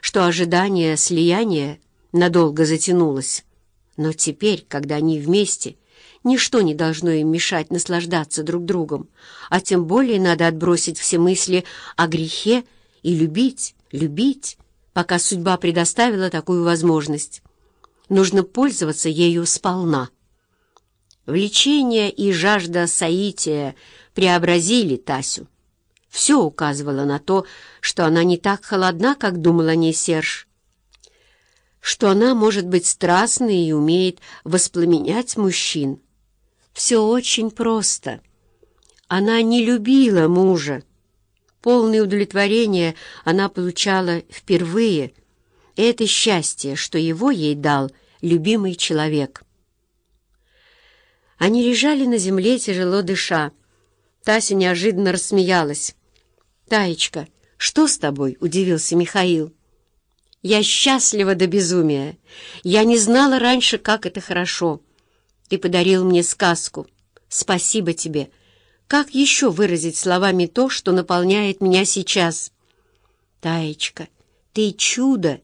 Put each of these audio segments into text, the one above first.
что ожидание слияния надолго затянулось. Но теперь, когда они вместе, ничто не должно им мешать наслаждаться друг другом, а тем более надо отбросить все мысли о грехе и любить, любить, пока судьба предоставила такую возможность. Нужно пользоваться ею сполна. Влечение и жажда соития преобразили Тасю. Все указывало на то, что она не так холодна, как думал о ней Серж, что она может быть страстной и умеет воспламенять мужчин. Все очень просто. Она не любила мужа. Полное удовлетворение она получала впервые. И это счастье, что его ей дал любимый человек. Они лежали на земле, тяжело дыша. Тася неожиданно рассмеялась. «Таечка, что с тобой?» — удивился Михаил. «Я счастлива до безумия. Я не знала раньше, как это хорошо. Ты подарил мне сказку. Спасибо тебе. Как еще выразить словами то, что наполняет меня сейчас?» «Таечка, ты чудо!»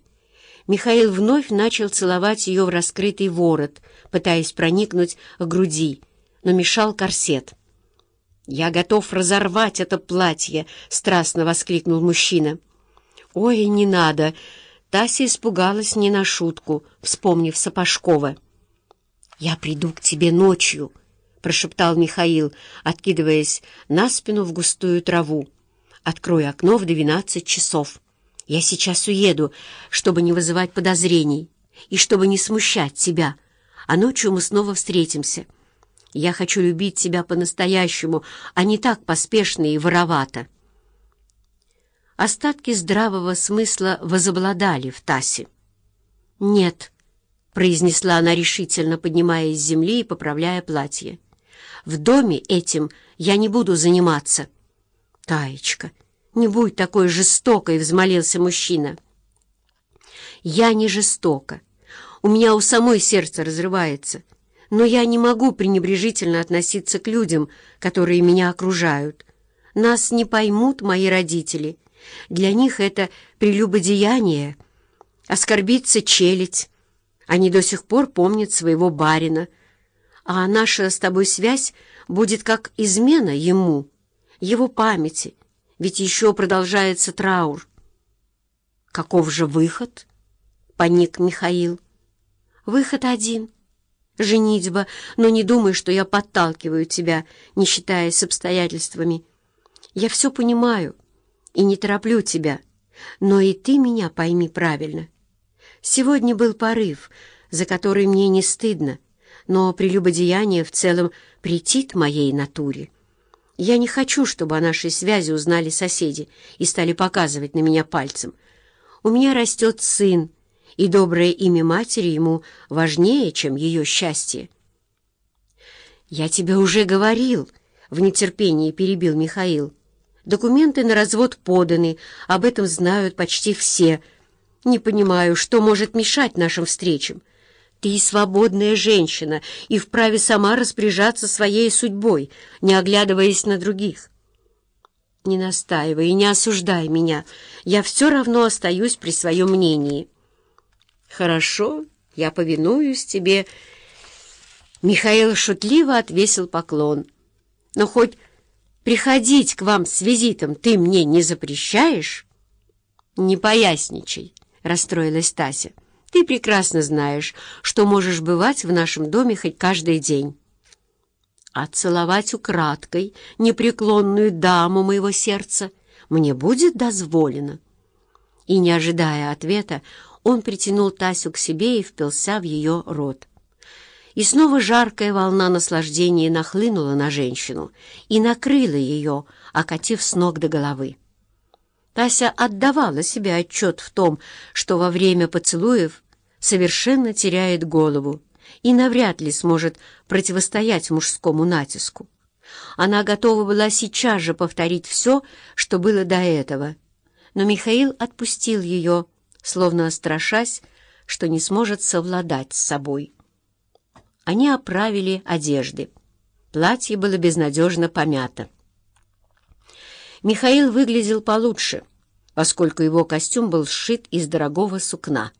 Михаил вновь начал целовать ее в раскрытый ворот, пытаясь проникнуть к груди, но мешал корсет. «Я готов разорвать это платье!» — страстно воскликнул мужчина. «Ой, не надо!» Тася испугалась не на шутку, вспомнив Сапожкова. «Я приду к тебе ночью», — прошептал Михаил, откидываясь на спину в густую траву. «Открой окно в двенадцать часов. Я сейчас уеду, чтобы не вызывать подозрений и чтобы не смущать тебя, а ночью мы снова встретимся». Я хочу любить тебя по-настоящему, а не так поспешно и воровато. Остатки здравого смысла возобладали в Тасе. «Нет», — произнесла она решительно, поднимаясь с земли и поправляя платье. «В доме этим я не буду заниматься». «Таечка, не будь такой жестокой», — взмолился мужчина. «Я не жестока. У меня у самой сердце разрывается» но я не могу пренебрежительно относиться к людям, которые меня окружают. Нас не поймут мои родители. Для них это прелюбодеяние. Оскорбиться челядь. Они до сих пор помнят своего барина. А наша с тобой связь будет как измена ему, его памяти, ведь еще продолжается траур. «Каков же выход?» — поник Михаил. «Выход один — женитьба, но не думай, что я подталкиваю тебя, не считаясь обстоятельствами. Я все понимаю и не тороплю тебя, но и ты меня пойми правильно. Сегодня был порыв, за который мне не стыдно, но прелюбодеяние в целом претит моей натуре. Я не хочу, чтобы о нашей связи узнали соседи и стали показывать на меня пальцем. У меня растет сын, и доброе имя матери ему важнее, чем ее счастье. «Я тебе уже говорил», — в нетерпении перебил Михаил. «Документы на развод поданы, об этом знают почти все. Не понимаю, что может мешать нашим встречам. Ты свободная женщина и вправе сама распоряжаться своей судьбой, не оглядываясь на других». «Не настаивай и не осуждай меня. Я все равно остаюсь при своем мнении». «Хорошо, я повинуюсь тебе». Михаил шутливо отвесил поклон. «Но хоть приходить к вам с визитом ты мне не запрещаешь?» «Не поясничай», — расстроилась Тася. «Ты прекрасно знаешь, что можешь бывать в нашем доме хоть каждый день». «А целовать украдкой непреклонную даму моего сердца мне будет дозволено?» И, не ожидая ответа, он притянул Тасю к себе и впился в ее рот. И снова жаркая волна наслаждения нахлынула на женщину и накрыла ее, окатив с ног до головы. Тася отдавала себе отчет в том, что во время поцелуев совершенно теряет голову и навряд ли сможет противостоять мужскому натиску. Она готова была сейчас же повторить все, что было до этого, но Михаил отпустил ее, словно страшась, что не сможет совладать с собой. Они оправили одежды. Платье было безнадежно помято. Михаил выглядел получше, поскольку его костюм был сшит из дорогого сукна.